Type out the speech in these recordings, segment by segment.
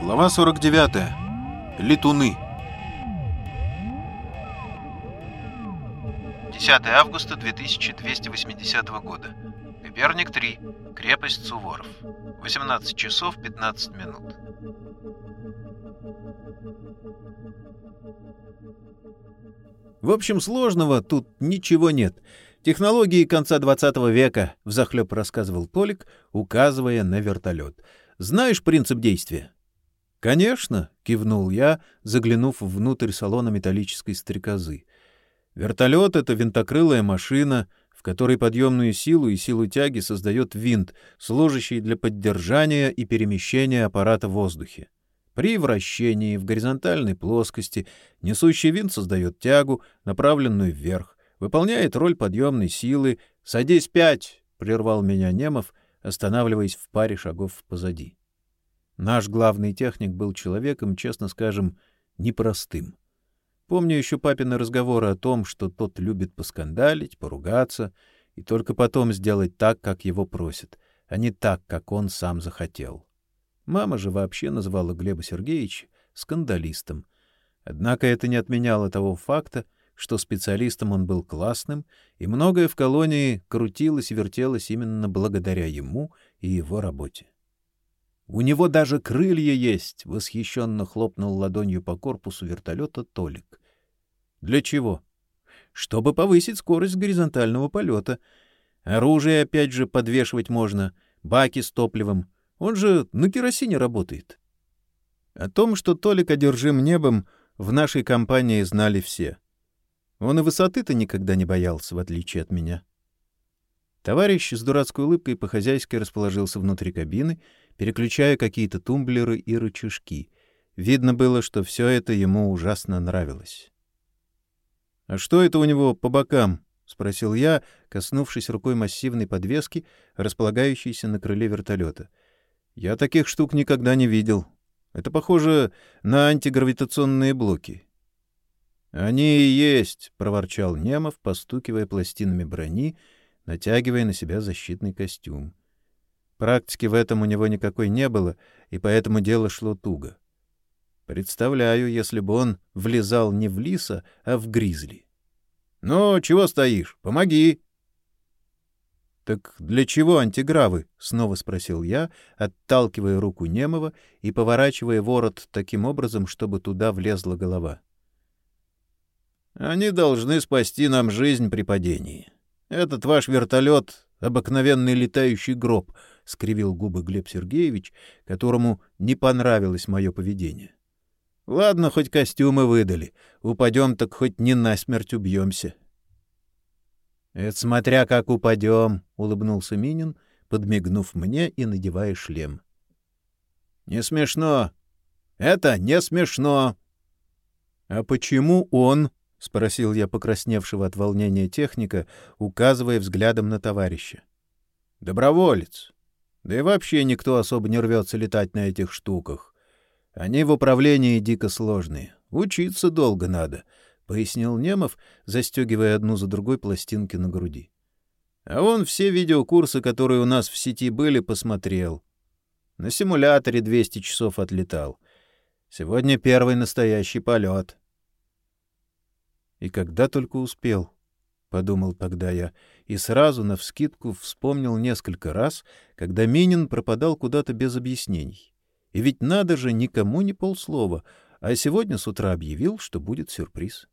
Глава 49. Летуны. 10 августа 2280 года. Пеперник 3. Крепость Суворов. 18 часов 15 минут. В общем, сложного тут ничего нет. Технологии конца 20 века, взахлеб рассказывал Толик, указывая на вертолет. Знаешь принцип действия? Конечно, кивнул я, заглянув внутрь салона металлической стрекозы. Вертолет — это винтокрылая машина, в которой подъемную силу и силу тяги создает винт, служащий для поддержания и перемещения аппарата в воздухе. При вращении в горизонтальной плоскости несущий винт создает тягу, направленную вверх, выполняет роль подъемной силы. «Садись пять!» — прервал меня Немов, останавливаясь в паре шагов позади. Наш главный техник был человеком, честно скажем, непростым. Помню еще папины разговоры о том, что тот любит поскандалить, поругаться и только потом сделать так, как его просят, а не так, как он сам захотел. Мама же вообще называла Глеба Сергеевича скандалистом. Однако это не отменяло того факта, что специалистом он был классным, и многое в колонии крутилось и вертелось именно благодаря ему и его работе. У него даже крылья есть, восхищенно хлопнул ладонью по корпусу вертолета Толик. Для чего? Чтобы повысить скорость горизонтального полета. Оружие опять же подвешивать можно, баки с топливом. Он же на керосине работает. О том, что Толик одержим небом, в нашей компании знали все. Он и высоты-то никогда не боялся, в отличие от меня. Товарищ с дурацкой улыбкой по-хозяйски расположился внутри кабины, переключая какие-то тумблеры и рычажки. Видно было, что все это ему ужасно нравилось. — А что это у него по бокам? — спросил я, коснувшись рукой массивной подвески, располагающейся на крыле вертолета. — Я таких штук никогда не видел. Это похоже на антигравитационные блоки. — Они и есть, — проворчал Немов, постукивая пластинами брони, — натягивая на себя защитный костюм. Практики в этом у него никакой не было, и поэтому дело шло туго. Представляю, если бы он влезал не в лиса, а в гризли. — Ну, чего стоишь? Помоги! — Так для чего антигравы? — снова спросил я, отталкивая руку Немова и поворачивая ворот таким образом, чтобы туда влезла голова. — Они должны спасти нам жизнь при падении. Этот ваш вертолет — обыкновенный летающий гроб, — скривил губы Глеб Сергеевич, которому не понравилось мое поведение. — Ладно, хоть костюмы выдали. Упадем, так хоть не насмерть убьемся. — Это смотря как упадем, — улыбнулся Минин, подмигнув мне и надевая шлем. — Не смешно. Это не смешно. — А почему он — спросил я покрасневшего от волнения техника, указывая взглядом на товарища. — Доброволец. Да и вообще никто особо не рвется летать на этих штуках. Они в управлении дико сложные. Учиться долго надо, — пояснил Немов, застегивая одну за другой пластинки на груди. — А он все видеокурсы, которые у нас в сети были, посмотрел. На симуляторе 200 часов отлетал. Сегодня первый настоящий полет. — и когда только успел, — подумал тогда я, и сразу навскидку вспомнил несколько раз, когда Минин пропадал куда-то без объяснений. И ведь надо же никому не полслова, а сегодня с утра объявил, что будет сюрприз.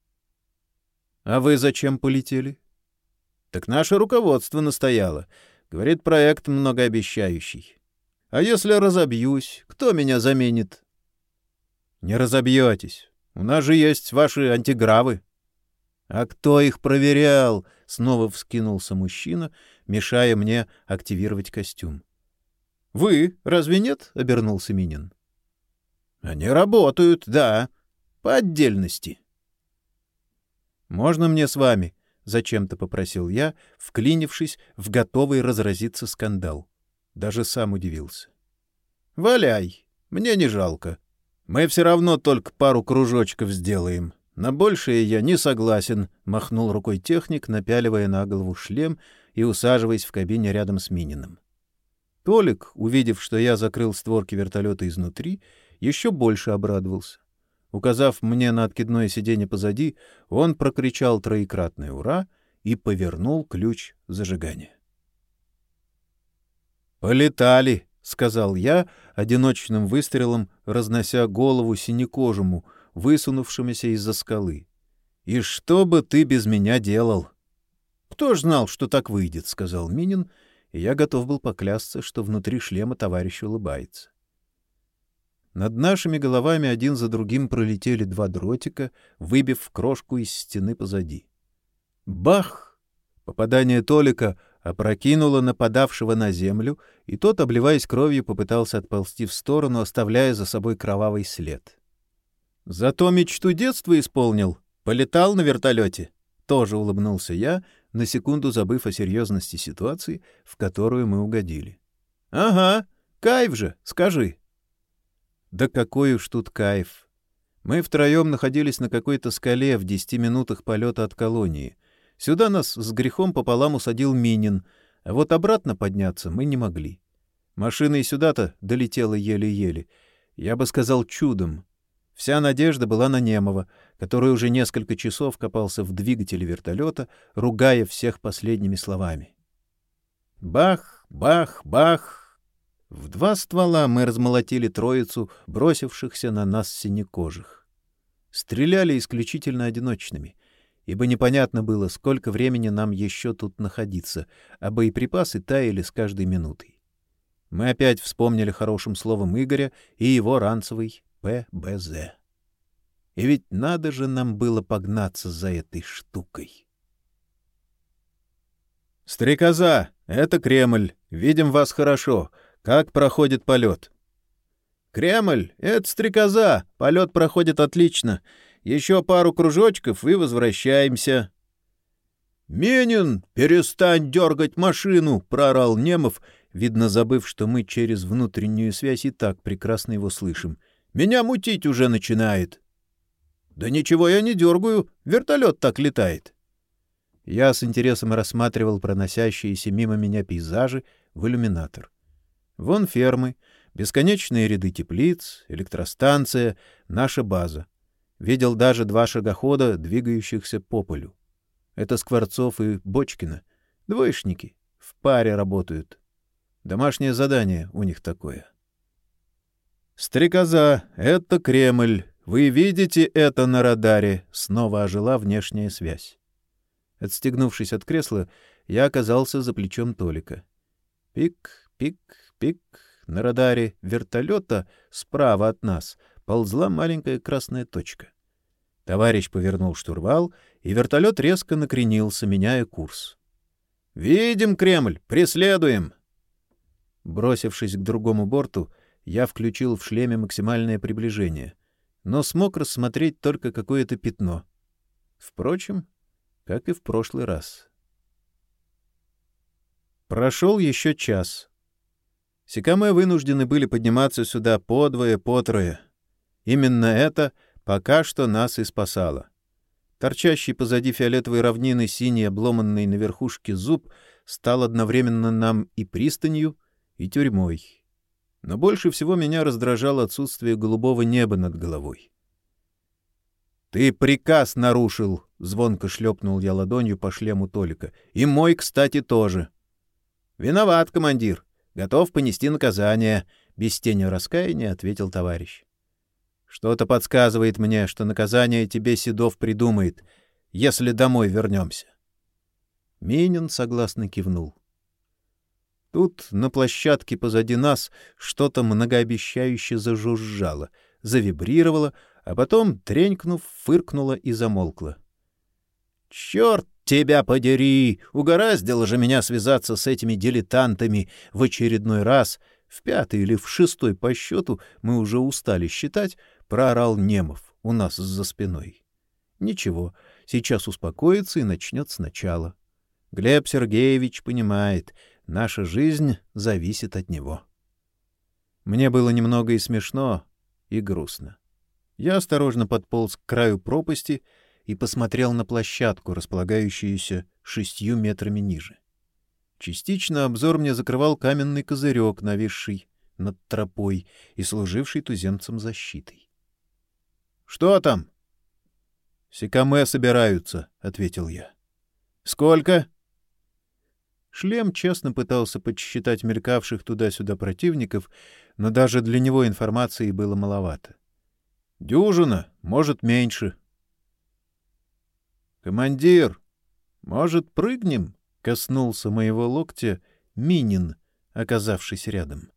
— А вы зачем полетели? — Так наше руководство настояло. Говорит, проект многообещающий. А если разобьюсь, кто меня заменит? — Не разобьетесь. У нас же есть ваши антигравы. — А кто их проверял? — снова вскинулся мужчина, мешая мне активировать костюм. — Вы, разве нет? — обернулся Минин. — Они работают, да, по отдельности. — Можно мне с вами? — зачем-то попросил я, вклинившись в готовый разразиться скандал. Даже сам удивился. — Валяй, мне не жалко. — мы все равно только пару кружочков сделаем. На большее я не согласен, махнул рукой техник, напяливая на голову шлем и усаживаясь в кабине рядом с Мининым. Толик, увидев, что я закрыл створки вертолета изнутри, еще больше обрадовался. Указав мне на откидное сиденье позади, он прокричал троекратное «Ура!» и повернул ключ зажигания. «Полетали!» — сказал я, одиночным выстрелом разнося голову синекожему, высунувшемуся из-за скалы. «И что бы ты без меня делал?» «Кто ж знал, что так выйдет?» — сказал Минин, и я готов был поклясться, что внутри шлема товарищ улыбается. Над нашими головами один за другим пролетели два дротика, выбив крошку из стены позади. Бах! Попадание Толика опрокинуло нападавшего на землю, и тот, обливаясь кровью, попытался отползти в сторону, оставляя за собой кровавый след. Зато мечту детства исполнил. Полетал на вертолете. Тоже улыбнулся я, на секунду забыв о серьезности ситуации, в которую мы угодили. — Ага, кайф же, скажи. Да какой уж тут кайф! Мы втроем находились на какой-то скале в десяти минутах полета от колонии. Сюда нас с грехом пополам усадил Минин, а вот обратно подняться мы не могли. Машина и сюда-то долетела еле-еле. Я бы сказал, чудом. Вся надежда была на Немова, который уже несколько часов копался в двигателе вертолета, ругая всех последними словами. Бах, бах, бах! В два ствола мы размолотили троицу бросившихся на нас синекожих. Стреляли исключительно одиночными, ибо непонятно было, сколько времени нам еще тут находиться, а боеприпасы таяли с каждой минутой. Мы опять вспомнили хорошим словом Игоря и его ранцевый ПБЗ. И ведь надо же нам было погнаться за этой штукой. «Стрекоза, это Кремль. Видим вас хорошо. Как проходит полет? Кремль — это стрекоза. Полет проходит отлично. Еще пару кружочков и возвращаемся. «Менин, перестань дергать машину!» — проорал Немов, видно, забыв, что мы через внутреннюю связь и так прекрасно его слышим. «Меня мутить уже начинает!» «Да ничего я не дергаю, вертолет так летает!» Я с интересом рассматривал проносящиеся мимо меня пейзажи в иллюминатор. Вон фермы, бесконечные ряды теплиц, электростанция, наша база. Видел даже два шагохода, двигающихся по полю. Это Скворцов и Бочкина. Двоечники. В паре работают. Домашнее задание у них такое. «Стрекоза, это Кремль. Вы видите это на радаре?» Снова ожила внешняя связь. Отстегнувшись от кресла, я оказался за плечом Толика. Пик, пик, пик, на радаре вертолета справа от нас ползла маленькая красная точка. Товарищ повернул штурвал, и вертолет резко накренился, меняя курс. «Видим Кремль! Преследуем!» Бросившись к другому борту, я включил в шлеме максимальное приближение, но смог рассмотреть только какое-то пятно. Впрочем, как и в прошлый раз. Прошел еще час. Секамэ вынуждены были подниматься сюда подвое-потрое. Именно это пока что нас и спасало. Торчащий позади фиолетовой равнины синий обломанный на верхушке зуб стал одновременно нам и пристанью, и тюрьмой. Но больше всего меня раздражало отсутствие голубого неба над головой. «Ты приказ нарушил!» — звонко шлепнул я ладонью по шлему Толика. «И мой, кстати, тоже!» «Виноват, командир!» Готов понести наказание, — без тени раскаяния ответил товарищ. Что-то подсказывает мне, что наказание тебе Седов придумает, если домой вернемся. Минин согласно кивнул. Тут на площадке позади нас что-то многообещающе зажужжало, завибрировало, а потом, тренькнув, фыркнуло и замолкло. — Черт Тебя подери! Угораздило же меня связаться с этими дилетантами в очередной раз. В пятый или в шестой по счету мы уже устали считать, проорал Немов у нас за спиной. Ничего, сейчас успокоится и начнет сначала. Глеб Сергеевич понимает, наша жизнь зависит от него. Мне было немного и смешно, и грустно. Я осторожно подполз к краю пропасти — и посмотрел на площадку, располагающуюся шестью метрами ниже. Частично обзор мне закрывал каменный козырек, нависший над тропой и служивший туземцам защитой. — Что там? — Секаме собираются, — ответил я. — Сколько? Шлем честно пытался подсчитать мелькавших туда-сюда противников, но даже для него информации было маловато. — Дюжина, может, меньше. — Командир, может, прыгнем? — коснулся моего локтя Минин, оказавшись рядом.